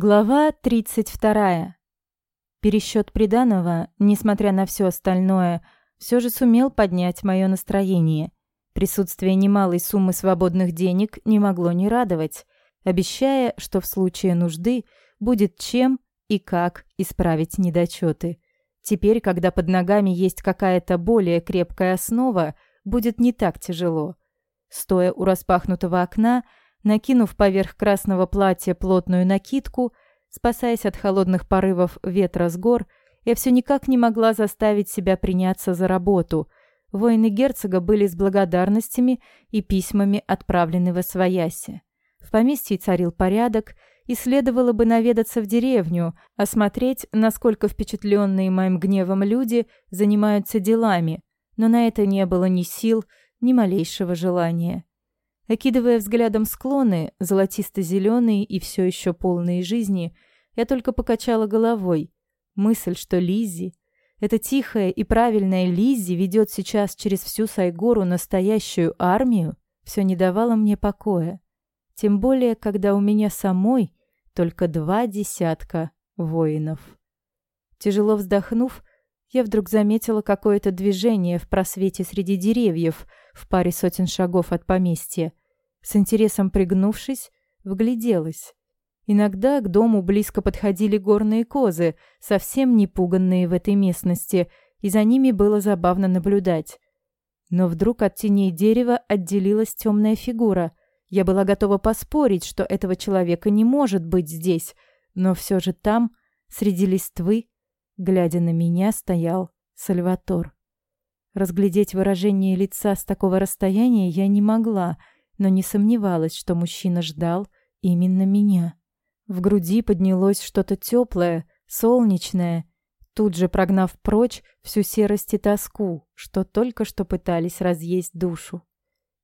Глава 32. Пересчет приданого, несмотря на все остальное, все же сумел поднять мое настроение. Присутствие немалой суммы свободных денег не могло не радовать, обещая, что в случае нужды будет чем и как исправить недочеты. Теперь, когда под ногами есть какая-то более крепкая основа, будет не так тяжело. Стоя у распахнутого окна, накинув поверх красного платья плотную накидку, спасаясь от холодных порывов ветра с гор, я все никак не могла заставить себя приняться за работу. Воины герцога были с благодарностями и письмами отправлены в Освояси. В поместье царил порядок, и следовало бы наведаться в деревню, осмотреть, насколько впечатленные моим гневом люди занимаются делами, но на это не было ни сил, ни малейшего желания. Окидывая взглядом склоны, золотисто-зеленые и все еще полные жизни, я только покачала головой. Мысль, что Лиззи, эта тихая и правильная Лиззи ведет сейчас через всю Сайгору настоящую армию, все не давало мне покоя. Тем более, когда у меня самой только два десятка воинов. Тяжело вздохнув, я вдруг заметила какое-то движение в просвете среди деревьев в паре сотен шагов от поместья. С интересом пригнувшись, вгляделась. Иногда к дому близко подходили горные козы, совсем не пуганные в этой местности, и за ними было забавно наблюдать. Но вдруг от теней дерева отделилась темная фигура. Я была готова поспорить, что этого человека не может быть здесь, но все же там, среди листвы, глядя на меня, стоял Сальватор. Разглядеть выражение лица с такого расстояния я не могла — но не сомневалась, что мужчина ждал именно меня. В груди поднялось что-то теплое, солнечное, тут же прогнав прочь всю серость и тоску, что только что пытались разъесть душу.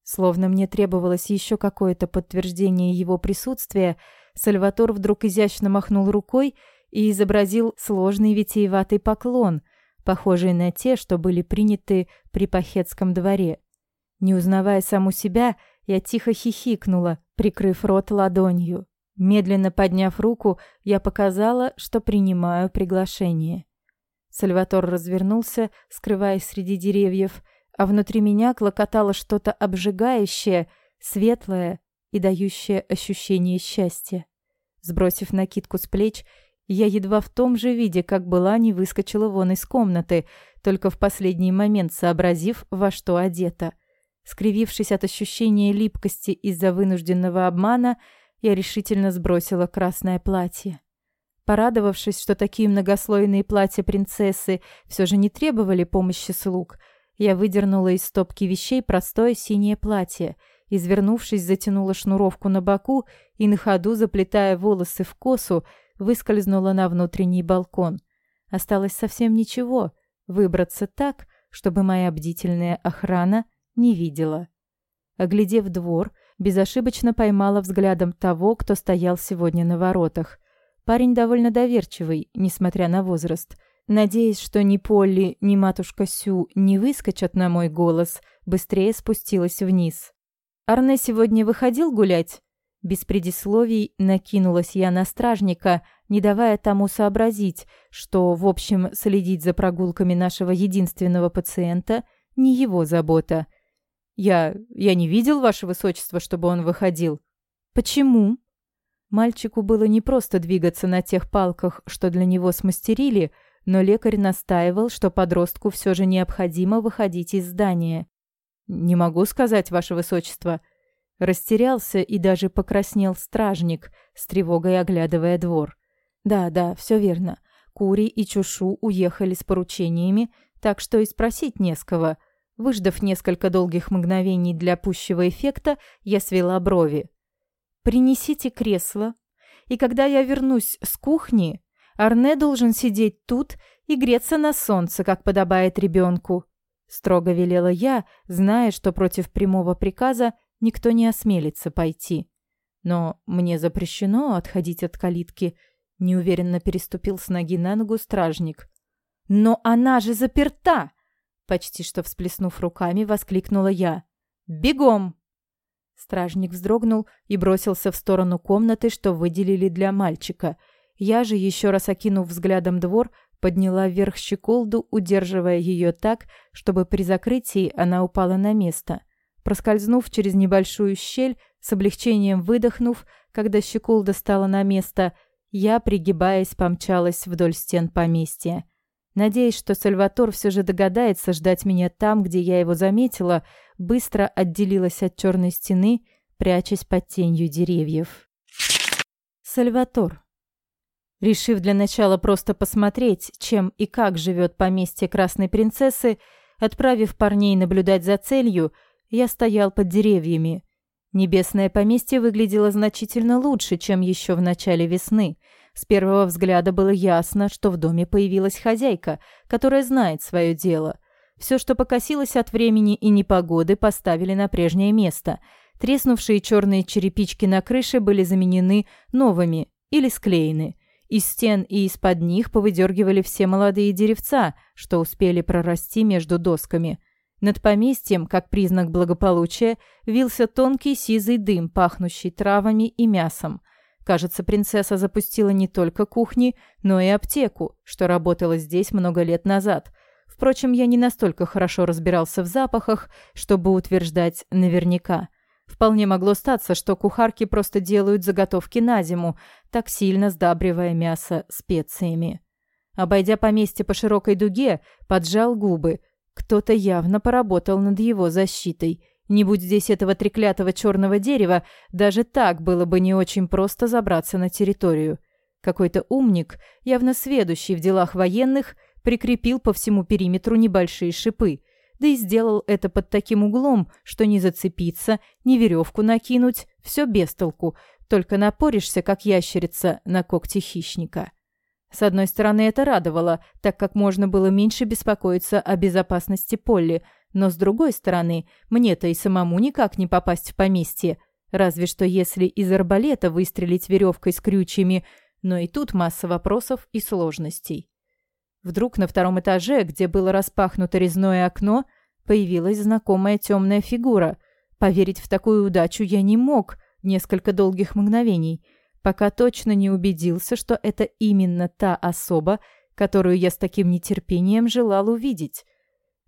Словно мне требовалось еще какое-то подтверждение его присутствия, Сальватор вдруг изящно махнул рукой и изобразил сложный витиеватый поклон, похожий на те, что были приняты при Пахетском дворе. Не узнавая саму себя, я тихо хихикнула, прикрыв рот ладонью. Медленно подняв руку, я показала, что принимаю приглашение. Сальватор развернулся, скрываясь среди деревьев, а внутри меня клокотало что-то обжигающее, светлое и дающее ощущение счастья. Сбросив накидку с плеч, я едва в том же виде, как была, не выскочила вон из комнаты, только в последний момент сообразив, во что одета — Скривившись от ощущения липкости из-за вынужденного обмана, я решительно сбросила красное платье. Порадовавшись, что такие многослойные платья принцессы все же не требовали помощи слуг, я выдернула из стопки вещей простое синее платье, извернувшись, затянула шнуровку на боку и на ходу, заплетая волосы в косу, выскользнула на внутренний балкон. Осталось совсем ничего — выбраться так, чтобы моя бдительная охрана не видела. Оглядев двор, безошибочно поймала взглядом того, кто стоял сегодня на воротах. Парень довольно доверчивый, несмотря на возраст. Надеясь, что ни Полли, ни матушка Сю не выскочат на мой голос, быстрее спустилась вниз. «Арне сегодня выходил гулять?» Без предисловий накинулась я на стражника, не давая тому сообразить, что, в общем, следить за прогулками нашего единственного пациента – не его забота. «Я... я не видел, ваше высочество, чтобы он выходил». «Почему?» Мальчику было не просто двигаться на тех палках, что для него смастерили, но лекарь настаивал, что подростку все же необходимо выходить из здания. «Не могу сказать, ваше высочество». Растерялся и даже покраснел стражник, с тревогой оглядывая двор. «Да, да, все верно. Кури и Чушу уехали с поручениями, так что и спросить не с кого. Выждав несколько долгих мгновений для пущего эффекта, я свела брови. «Принесите кресло, и когда я вернусь с кухни, Арне должен сидеть тут и греться на солнце, как подобает ребенку», — строго велела я, зная, что против прямого приказа никто не осмелится пойти. «Но мне запрещено отходить от калитки», — неуверенно переступил с ноги на ногу стражник. «Но она же заперта!» Почти что всплеснув руками, воскликнула я. «Бегом!» Стражник вздрогнул и бросился в сторону комнаты, что выделили для мальчика. Я же, еще раз окинув взглядом двор, подняла вверх щеколду, удерживая ее так, чтобы при закрытии она упала на место. Проскользнув через небольшую щель, с облегчением выдохнув, когда щеколда стала на место, я, пригибаясь, помчалась вдоль стен поместья. Надеясь, что Сальватор все же догадается ждать меня там, где я его заметила, быстро отделилась от черной стены, прячась под тенью деревьев. Сальватор. Решив для начала просто посмотреть, чем и как живет поместье Красной Принцессы, отправив парней наблюдать за целью, я стоял под деревьями. Небесное поместье выглядело значительно лучше, чем еще в начале весны. С первого взгляда было ясно, что в доме появилась хозяйка, которая знает свое дело. Все, что покосилось от времени и непогоды, поставили на прежнее место. Треснувшие черные черепички на крыше были заменены новыми или склеены – из стен и из-под них повыдергивали все молодые деревца, что успели прорасти между досками. Над поместьем, как признак благополучия, вился тонкий сизый дым, пахнущий травами и мясом. Кажется, принцесса запустила не только кухни, но и аптеку, что работала здесь много лет назад. Впрочем, я не настолько хорошо разбирался в запахах, чтобы утверждать наверняка. Вполне могло статься, что кухарки просто делают заготовки на зиму, так сильно сдабривая мясо специями. Обойдя поместье по широкой дуге, поджал губы. Кто-то явно поработал над его защитой. Не будь здесь этого треклятого черного дерева, даже так было бы не очень просто забраться на территорию. Какой-то умник, явно сведущий в делах военных, прикрепил по всему периметру небольшие шипы – да и сделал это под таким углом, что не зацепиться, ни веревку накинуть, все без толку, только напоришься, как ящерица, на когти хищника. С одной стороны, это радовало, так как можно было меньше беспокоиться о безопасности Полли, но с другой стороны, мне-то и самому никак не попасть в поместье, разве что если из арбалета выстрелить веревкой с крючьями, но и тут масса вопросов и сложностей. Вдруг на втором этаже, где было распахнуто резное окно, появилась знакомая темная фигура. Поверить в такую удачу я не мог несколько долгих мгновений, пока точно не убедился, что это именно та особа, которую я с таким нетерпением желал увидеть.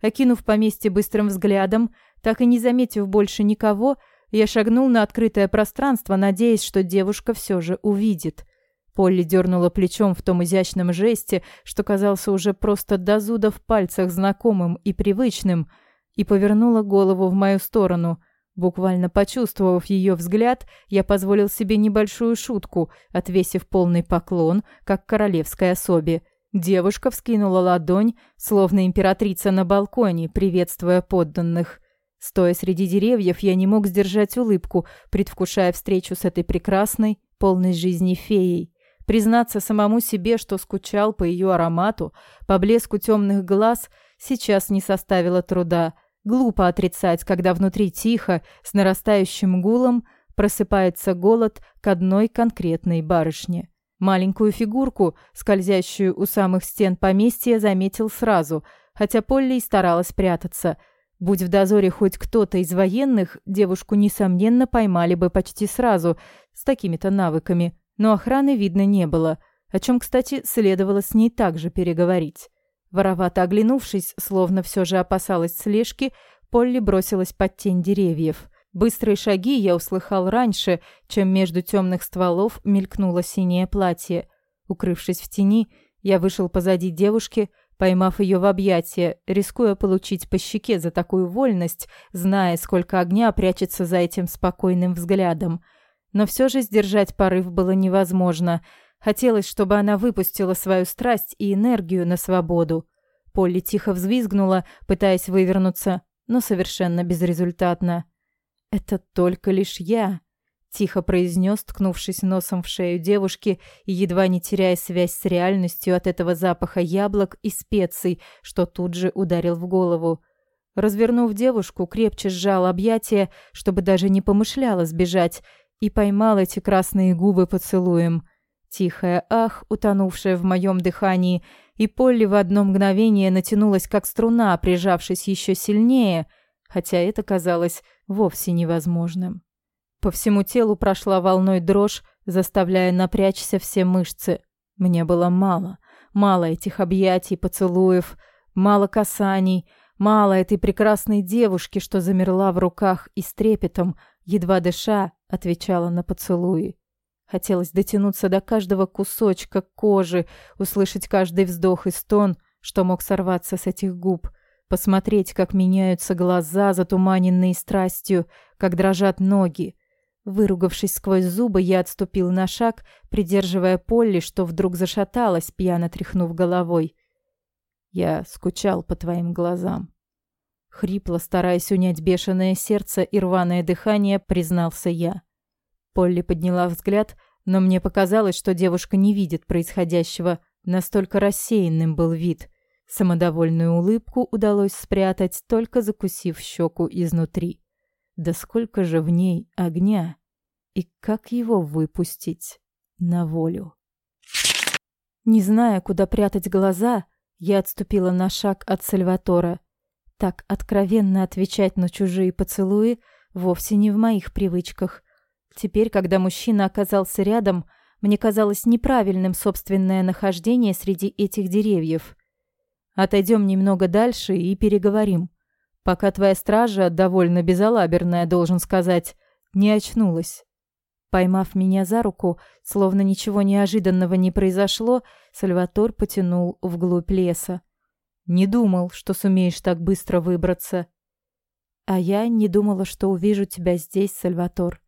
Окинув поместье быстрым взглядом, так и не заметив больше никого, я шагнул на открытое пространство, надеясь, что девушка все же увидит — Полли дернула плечом в том изящном жесте, что казался уже просто до зуда в пальцах знакомым и привычным, и повернула голову в мою сторону. Буквально почувствовав ее взгляд, я позволил себе небольшую шутку, отвесив полный поклон, как королевской особе. Девушка вскинула ладонь, словно императрица на балконе, приветствуя подданных. Стоя среди деревьев, я не мог сдержать улыбку, предвкушая встречу с этой прекрасной, полной жизни феей. Признаться самому себе, что скучал по ее аромату, по блеску темных глаз, сейчас не составило труда. Глупо отрицать, когда внутри тихо, с нарастающим гулом, просыпается голод к одной конкретной барышне. Маленькую фигурку, скользящую у самых стен поместья, заметил сразу, хотя Полли и старалась прятаться. Будь в дозоре хоть кто-то из военных, девушку, несомненно, поймали бы почти сразу, с такими-то навыками но охраны видно не было, о чем, кстати, следовало с ней также переговорить. Воровато оглянувшись, словно все же опасалась слежки, Полли бросилась под тень деревьев. Быстрые шаги я услыхал раньше, чем между темных стволов мелькнуло синее платье. Укрывшись в тени, я вышел позади девушки, поймав ее в объятия, рискуя получить по щеке за такую вольность, зная, сколько огня прячется за этим спокойным взглядом – но все же сдержать порыв было невозможно. Хотелось, чтобы она выпустила свою страсть и энергию на свободу. Полли тихо взвизгнула, пытаясь вывернуться, но совершенно безрезультатно. «Это только лишь я», — тихо произнес, ткнувшись носом в шею девушки и едва не теряя связь с реальностью от этого запаха яблок и специй, что тут же ударил в голову. Развернув девушку, крепче сжал объятия, чтобы даже не помышляла сбежать, и поймал эти красные губы поцелуем. Тихая ах, утонувшая в моем дыхании, и Полли в одно мгновение натянулась, как струна, прижавшись еще сильнее, хотя это казалось вовсе невозможным. По всему телу прошла волной дрожь, заставляя напрячься все мышцы. Мне было мало. Мало этих объятий, поцелуев, мало касаний, мало этой прекрасной девушки, что замерла в руках и с трепетом, едва дыша, отвечала на поцелуи. Хотелось дотянуться до каждого кусочка кожи, услышать каждый вздох и стон, что мог сорваться с этих губ, посмотреть, как меняются глаза, затуманенные страстью, как дрожат ноги. Выругавшись сквозь зубы, я отступил на шаг, придерживая Полли, что вдруг зашаталась, пьяно тряхнув головой. «Я скучал по твоим глазам». Хрипло, стараясь унять бешеное сердце и рваное дыхание, признался я. Полли подняла взгляд, но мне показалось, что девушка не видит происходящего, настолько рассеянным был вид. Самодовольную улыбку удалось спрятать, только закусив щеку изнутри. Да сколько же в ней огня! И как его выпустить на волю? Не зная, куда прятать глаза, я отступила на шаг от Сальватора. Так откровенно отвечать на чужие поцелуи вовсе не в моих привычках. Теперь, когда мужчина оказался рядом, мне казалось неправильным собственное нахождение среди этих деревьев. Отойдем немного дальше и переговорим. Пока твоя стража, довольно безалаберная, должен сказать, не очнулась. Поймав меня за руку, словно ничего неожиданного не произошло, Сальватор потянул вглубь леса. Не думал, что сумеешь так быстро выбраться. А я не думала, что увижу тебя здесь, Сальватор.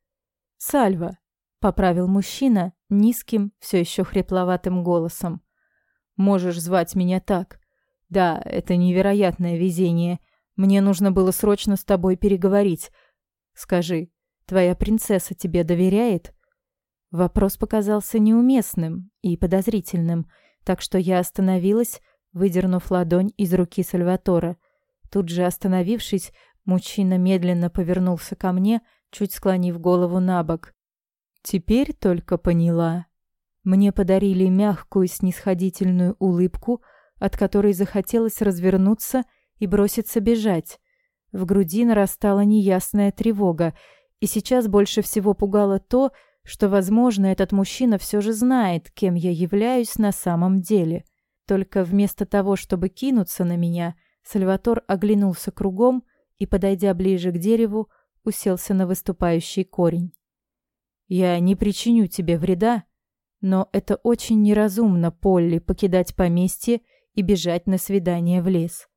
«Сальва», — поправил мужчина низким, все еще хрипловатым голосом. «Можешь звать меня так. Да, это невероятное везение. Мне нужно было срочно с тобой переговорить. Скажи, твоя принцесса тебе доверяет?» Вопрос показался неуместным и подозрительным, так что я остановилась, выдернув ладонь из руки Сальватора. Тут же остановившись, мужчина медленно повернулся ко мне — чуть склонив голову на бок. Теперь только поняла. Мне подарили мягкую снисходительную улыбку, от которой захотелось развернуться и броситься бежать. В груди нарастала неясная тревога, и сейчас больше всего пугало то, что, возможно, этот мужчина все же знает, кем я являюсь на самом деле. Только вместо того, чтобы кинуться на меня, Сальватор оглянулся кругом и, подойдя ближе к дереву, уселся на выступающий корень. «Я не причиню тебе вреда, но это очень неразумно, Полли, покидать поместье и бежать на свидание в лес.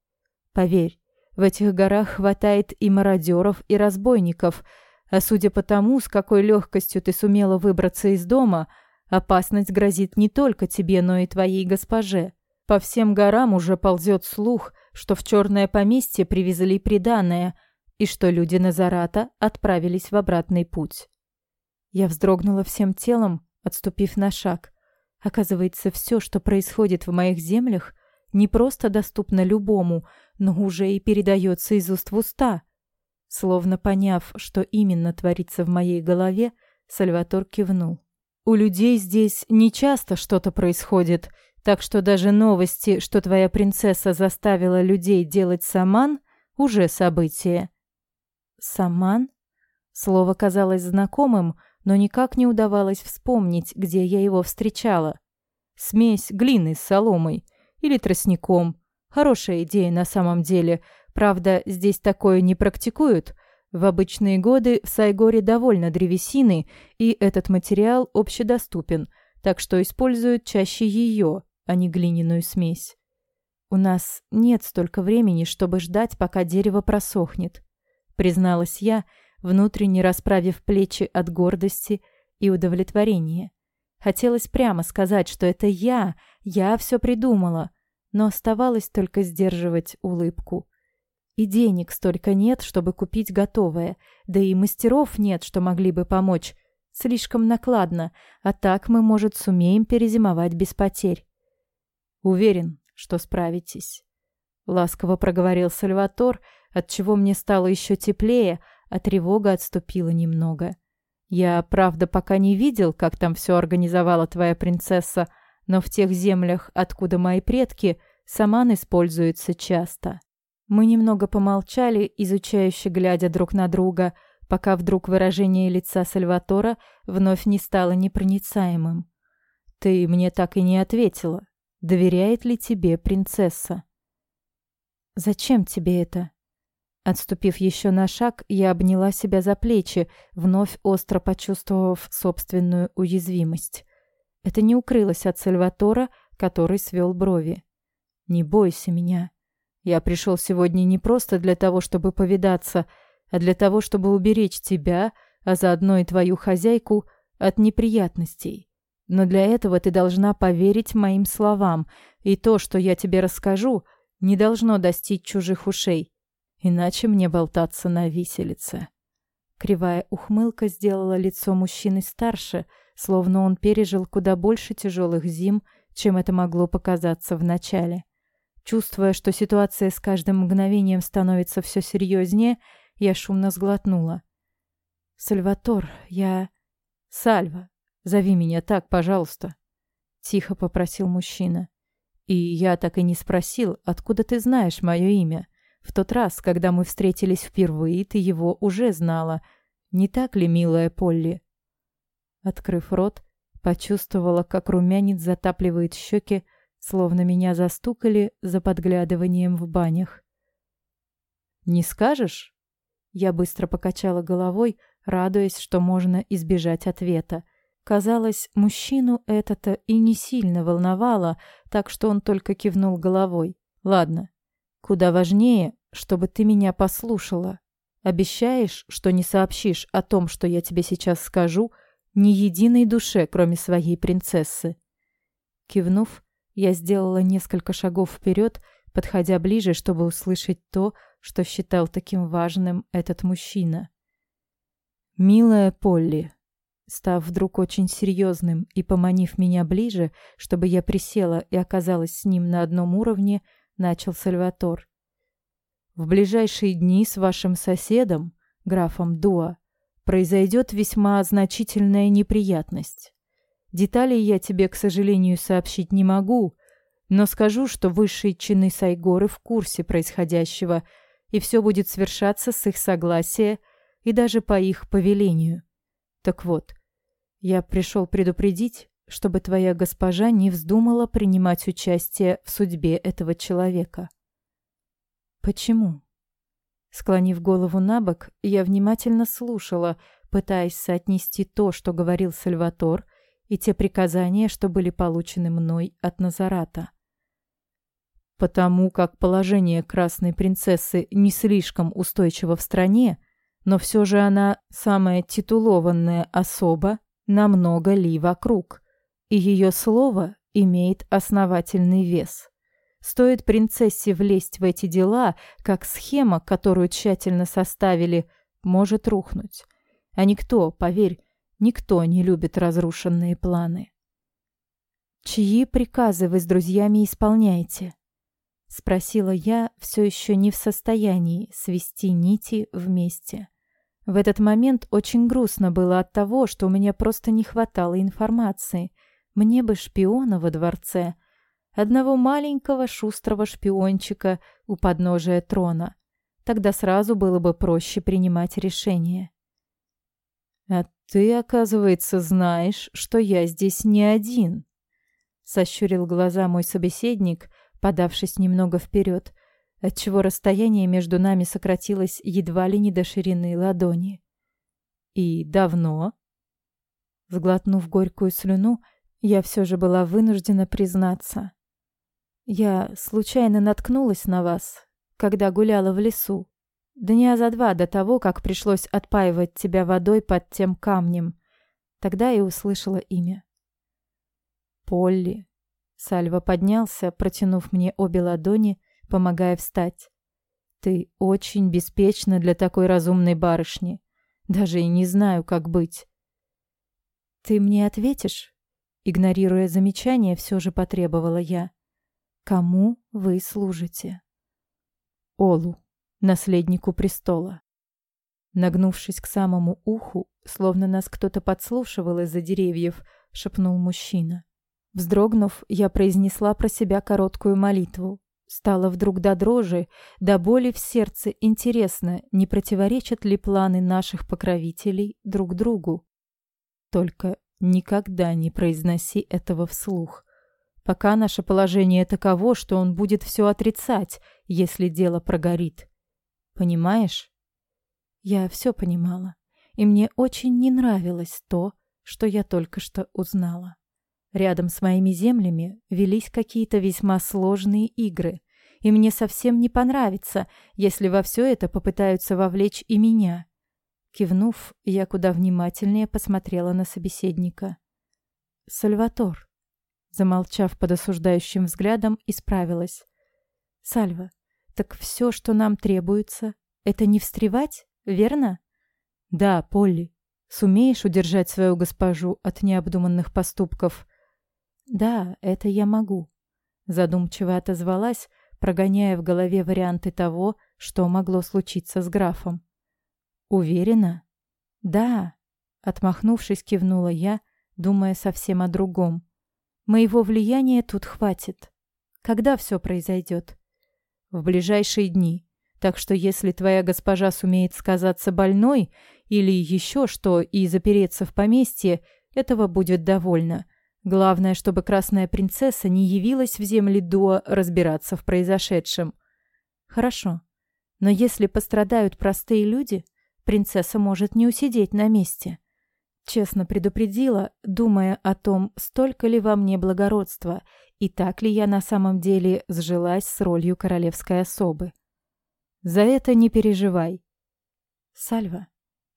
Поверь, в этих горах хватает и мародеров, и разбойников, а судя по тому, с какой легкостью ты сумела выбраться из дома, опасность грозит не только тебе, но и твоей госпоже. По всем горам уже ползет слух, что в черное поместье привезли приданое — и что люди Назарата отправились в обратный путь. Я вздрогнула всем телом, отступив на шаг. Оказывается, все, что происходит в моих землях, не просто доступно любому, но уже и передается из уст в уста. Словно поняв, что именно творится в моей голове, Сальватор кивнул. «У людей здесь нечасто что-то происходит, так что даже новости, что твоя принцесса заставила людей делать саман, уже событие. «Саман?» Слово казалось знакомым, но никак не удавалось вспомнить, где я его встречала. Смесь глины с соломой или тростником. Хорошая идея на самом деле. Правда, здесь такое не практикуют. В обычные годы в Сайгоре довольно древесины, и этот материал общедоступен, так что используют чаще ее, а не глиняную смесь. У нас нет столько времени, чтобы ждать, пока дерево просохнет призналась я, внутренне расправив плечи от гордости и удовлетворения. Хотелось прямо сказать, что это я, я все придумала, но оставалось только сдерживать улыбку. И денег столько нет, чтобы купить готовое, да и мастеров нет, что могли бы помочь. Слишком накладно, а так мы, может, сумеем перезимовать без потерь. Уверен, что справитесь. Ласково проговорил Сальватор, отчего мне стало еще теплее, а тревога отступила немного. Я, правда, пока не видел, как там все организовала твоя принцесса, но в тех землях, откуда мои предки, саман используется часто. Мы немного помолчали, изучающе глядя друг на друга, пока вдруг выражение лица Сальватора вновь не стало непроницаемым. «Ты мне так и не ответила. Доверяет ли тебе принцесса?» «Зачем тебе это?» Отступив еще на шаг, я обняла себя за плечи, вновь остро почувствовав собственную уязвимость. Это не укрылось от Сальватора, который свел брови. «Не бойся меня. Я пришел сегодня не просто для того, чтобы повидаться, а для того, чтобы уберечь тебя, а заодно и твою хозяйку, от неприятностей. Но для этого ты должна поверить моим словам, и то, что я тебе расскажу, не должно достичь чужих ушей. Иначе мне болтаться на виселице. Кривая ухмылка сделала лицо мужчины старше, словно он пережил куда больше тяжелых зим, чем это могло показаться в начале. Чувствуя, что ситуация с каждым мгновением становится все серьезнее, я шумно сглотнула. «Сальватор, я...» «Сальва, зови меня так, пожалуйста», — тихо попросил мужчина. «И я так и не спросил, откуда ты знаешь мое имя. В тот раз, когда мы встретились впервые, ты его уже знала. Не так ли, милая Полли?» Открыв рот, почувствовала, как румянец затапливает щеки, словно меня застукали за подглядыванием в банях. «Не скажешь?» Я быстро покачала головой, радуясь, что можно избежать ответа. Казалось, мужчину это-то и не сильно волновало, так что он только кивнул головой. «Ладно, Куда важнее, чтобы ты меня послушала. Обещаешь, что не сообщишь о том, что я тебе сейчас скажу, ни единой душе, кроме своей принцессы. Кивнув, я сделала несколько шагов вперед, подходя ближе, чтобы услышать то, что считал таким важным этот мужчина. «Милая Полли», став вдруг очень серьезным и поманив меня ближе, чтобы я присела и оказалась с ним на одном уровне, начал Сальватор. В ближайшие дни с вашим соседом, графом Дуа, произойдет весьма значительная неприятность. Деталей я тебе, к сожалению, сообщить не могу, но скажу, что высшие чины Сайгоры в курсе происходящего, и все будет свершаться с их согласия и даже по их повелению. Так вот, я пришел предупредить, чтобы твоя госпожа не вздумала принимать участие в судьбе этого человека. Почему? Склонив голову на бок, я внимательно слушала, пытаясь соотнести то, что говорил Сальватор, и те приказания, что были получены мной от Назарата. Потому как положение красной принцессы не слишком устойчиво в стране, но все же она самая титулованная особа на много ли вокруг и ее слово имеет основательный вес. Стоит принцессе влезть в эти дела, как схема, которую тщательно составили, может рухнуть. А никто, поверь, никто не любит разрушенные планы. «Чьи приказы вы с друзьями исполняете?» — спросила я, все еще не в состоянии свести нити вместе. В этот момент очень грустно было от того, что у меня просто не хватало информации — мне бы шпиона во дворце. Одного маленького шустрого шпиончика у подножия трона. Тогда сразу было бы проще принимать решение. «А ты, оказывается, знаешь, что я здесь не один», — сощурил глаза мой собеседник, подавшись немного вперед, отчего расстояние между нами сократилось едва ли не до ширины ладони. «И давно?» Сглотнув горькую слюну, я все же была вынуждена признаться. Я случайно наткнулась на вас, когда гуляла в лесу. Дня за два до того, как пришлось отпаивать тебя водой под тем камнем. Тогда и услышала имя. Полли. Сальва поднялся, протянув мне обе ладони, помогая встать. Ты очень беспечна для такой разумной барышни. Даже и не знаю, как быть. Ты мне ответишь? Игнорируя замечание, все же потребовала я. «Кому вы служите?» «Олу, наследнику престола». Нагнувшись к самому уху, словно нас кто-то подслушивал из-за деревьев, шепнул мужчина. Вздрогнув, я произнесла про себя короткую молитву. Стало вдруг до дрожи, до боли в сердце интересно, не противоречат ли планы наших покровителей друг другу. Только никогда не произноси этого вслух. Пока наше положение таково, что он будет все отрицать, если дело прогорит. Понимаешь? Я все понимала, и мне очень не нравилось то, что я только что узнала. Рядом с моими землями велись какие-то весьма сложные игры, и мне совсем не понравится, если во все это попытаются вовлечь и меня. Кивнув, я куда внимательнее посмотрела на собеседника. «Сальватор», замолчав под осуждающим взглядом, исправилась. «Сальва, так все, что нам требуется, это не встревать, верно?» «Да, Полли. Сумеешь удержать свою госпожу от необдуманных поступков?» «Да, это я могу», — задумчиво отозвалась, прогоняя в голове варианты того, что могло случиться с графом. «Уверена?» «Да», — отмахнувшись, кивнула я, думая совсем о другом. «Моего влияния тут хватит. Когда все произойдет?» «В ближайшие дни. Так что если твоя госпожа сумеет сказаться больной или еще что и запереться в поместье, этого будет довольно. Главное, чтобы красная принцесса не явилась в земли до разбираться в произошедшем. Хорошо. Но если пострадают простые люди, принцесса может не усидеть на месте. Честно предупредила, думая о том, столько ли во мне благородства и так ли я на самом деле сжилась с ролью королевской особы. За это не переживай. Сальва,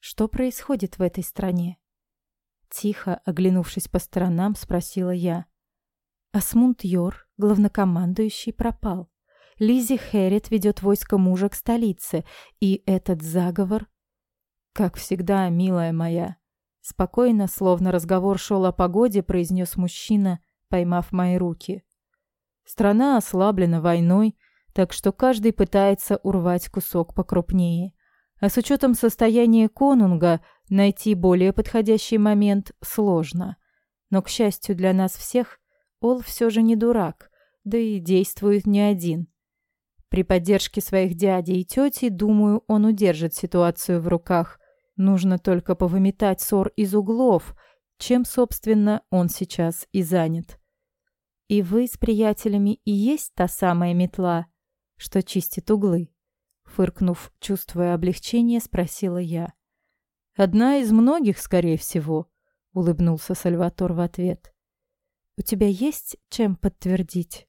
что происходит в этой стране? Тихо, оглянувшись по сторонам, спросила я. Асмунд Йор, главнокомандующий, пропал. Лизи Хэрит ведет войско мужа к столице, и этот заговор... Как всегда, милая моя. Спокойно, словно разговор шел о погоде, произнес мужчина, поймав мои руки. Страна ослаблена войной, так что каждый пытается урвать кусок покрупнее. А с учетом состояния конунга найти более подходящий момент сложно. Но, к счастью для нас всех, Ол все же не дурак, да и действует не один. При поддержке своих дядей и тети, думаю, он удержит ситуацию в руках. Нужно только повыметать ссор из углов, чем, собственно, он сейчас и занят. И вы с приятелями и есть та самая метла, что чистит углы? Фыркнув, чувствуя облегчение, спросила я. «Одна из многих, скорее всего», — улыбнулся Сальватор в ответ. «У тебя есть чем подтвердить?»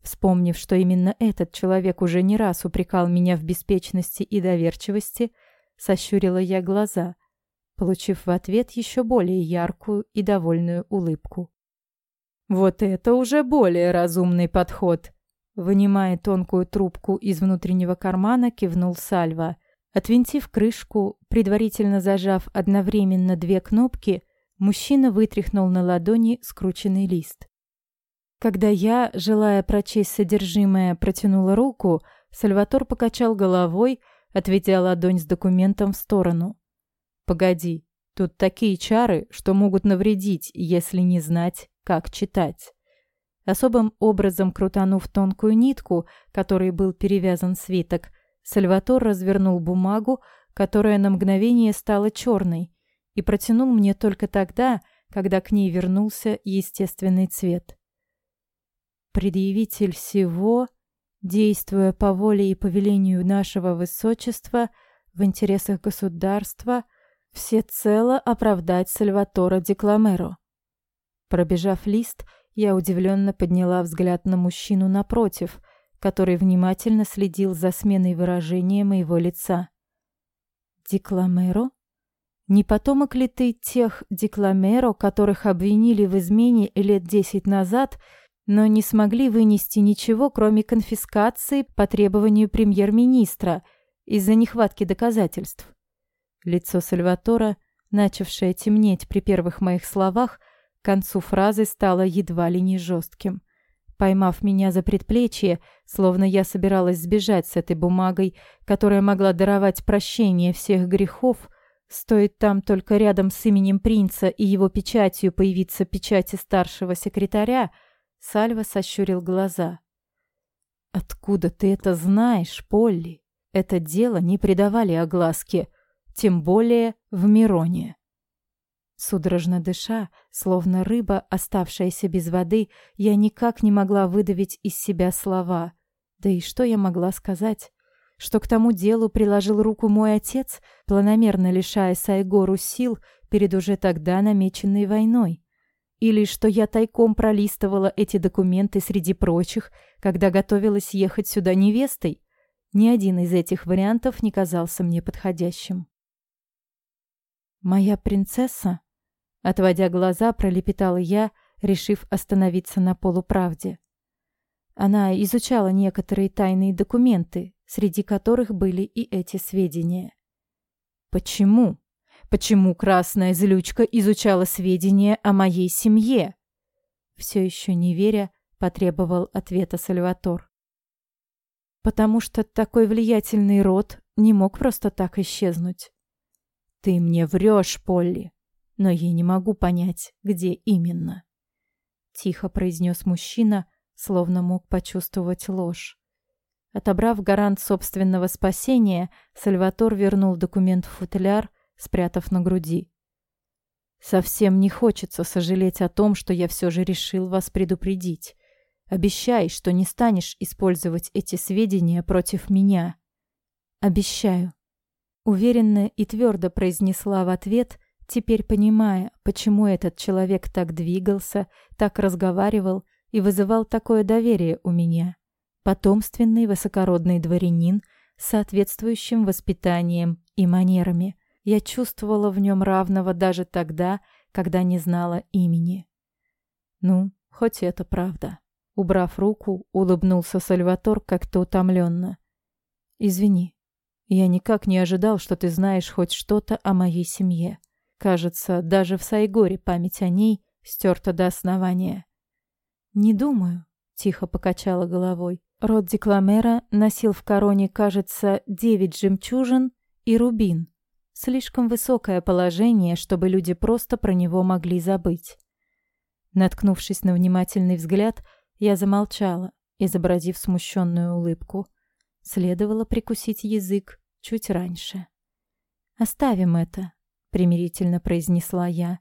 Вспомнив, что именно этот человек уже не раз упрекал меня в беспечности и доверчивости, сощурила я глаза, получив в ответ еще более яркую и довольную улыбку. «Вот это уже более разумный подход!» Вынимая тонкую трубку из внутреннего кармана, кивнул Сальва. Отвинтив крышку, предварительно зажав одновременно две кнопки, мужчина вытряхнул на ладони скрученный лист. Когда я, желая прочесть содержимое, протянула руку, Сальватор покачал головой, отведя ладонь с документом в сторону. «Погоди, тут такие чары, что могут навредить, если не знать, как читать». Особым образом крутанув тонкую нитку, которой был перевязан свиток, Сальватор развернул бумагу, которая на мгновение стала черной, и протянул мне только тогда, когда к ней вернулся естественный цвет. Предъявитель всего, действуя по воле и повелению нашего высочества в интересах государства, всецело оправдать Сальватора Декламеро. Пробежав лист, я удивленно подняла взгляд на мужчину напротив, который внимательно следил за сменой выражения моего лица. «Декламеро? Не потомок ли ты тех Декламеро, которых обвинили в измене лет десять назад, но не смогли вынести ничего, кроме конфискации по требованию премьер-министра из-за нехватки доказательств?» Лицо Сальватора, начавшее темнеть при первых моих словах, к концу фразы стало едва ли не жестким. Поймав меня за предплечье, словно я собиралась сбежать с этой бумагой, которая могла даровать прощение всех грехов, стоит там только рядом с именем принца и его печатью появиться печати старшего секретаря, Сальва сощурил глаза. Откуда ты это знаешь, Полли? Это дело не придавали огласке, тем более в Мироне. Судорожно дыша, словно рыба, оставшаяся без воды, я никак не могла выдавить из себя слова. Да и что я могла сказать? Что к тому делу приложил руку мой отец, планомерно лишая Сайгору сил перед уже тогда намеченной войной? Или что я тайком пролистывала эти документы среди прочих, когда готовилась ехать сюда невестой? Ни один из этих вариантов не казался мне подходящим. «Моя принцесса?» Отводя глаза, пролепетала я, решив остановиться на полуправде. Она изучала некоторые тайные документы, среди которых были и эти сведения. Почему? Почему красная злючка изучала сведения о моей семье? Все еще не веря, потребовал ответа Сальватор. Потому что такой влиятельный род не мог просто так исчезнуть. Ты мне врешь, Полли но я не могу понять, где именно. Тихо произнес мужчина, словно мог почувствовать ложь. Отобрав гарант собственного спасения, Сальватор вернул документ в футляр, спрятав на груди. «Совсем не хочется сожалеть о том, что я все же решил вас предупредить. Обещай, что не станешь использовать эти сведения против меня». «Обещаю», — уверенно и твердо произнесла в ответ, Теперь понимая, почему этот человек так двигался, так разговаривал и вызывал такое доверие у меня. Потомственный высокородный дворянин с соответствующим воспитанием и манерами. Я чувствовала в нем равного даже тогда, когда не знала имени. Ну, хоть это правда. Убрав руку, улыбнулся Сальватор как-то утомленно. «Извини, я никак не ожидал, что ты знаешь хоть что-то о моей семье. Кажется, даже в Сайгоре память о ней стерта до основания. «Не думаю», — тихо покачала головой. Род Декламера носил в короне, кажется, девять жемчужин и рубин. Слишком высокое положение, чтобы люди просто про него могли забыть. Наткнувшись на внимательный взгляд, я замолчала, изобразив смущенную улыбку. Следовало прикусить язык чуть раньше. «Оставим это», примирительно произнесла я.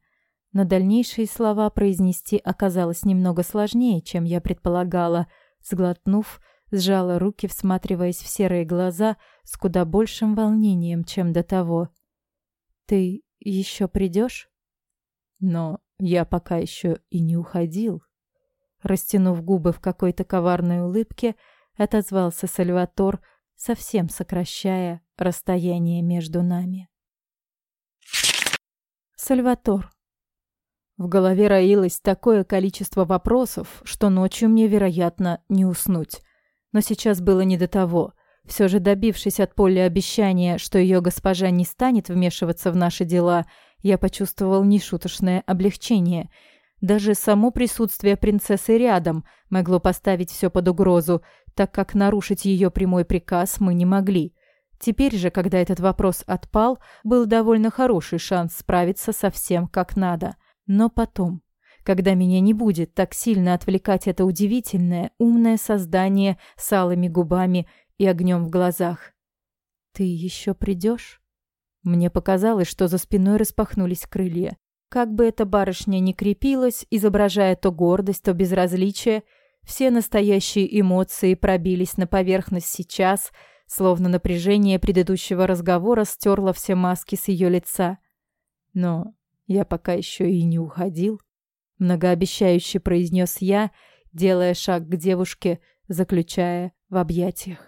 Но дальнейшие слова произнести оказалось немного сложнее, чем я предполагала. Сглотнув, сжала руки, всматриваясь в серые глаза с куда большим волнением, чем до того. «Ты еще придешь?» «Но я пока еще и не уходил». Растянув губы в какой-то коварной улыбке, отозвался Сальватор, совсем сокращая расстояние между нами. Сальватор. В голове роилось такое количество вопросов, что ночью мне, вероятно, не уснуть. Но сейчас было не до того. Все же добившись от Полли обещания, что ее госпожа не станет вмешиваться в наши дела, я почувствовал нешуточное облегчение. Даже само присутствие принцессы рядом могло поставить все под угрозу, так как нарушить ее прямой приказ мы не могли. Теперь же, когда этот вопрос отпал, был довольно хороший шанс справиться со всем как надо. Но потом, когда меня не будет так сильно отвлекать это удивительное, умное создание с алыми губами и огнем в глазах. «Ты еще придешь?» Мне показалось, что за спиной распахнулись крылья. Как бы эта барышня ни крепилась, изображая то гордость, то безразличие, все настоящие эмоции пробились на поверхность сейчас — словно напряжение предыдущего разговора стерло все маски с ее лица. Но я пока еще и не уходил, многообещающе произнес я, делая шаг к девушке, заключая в объятиях.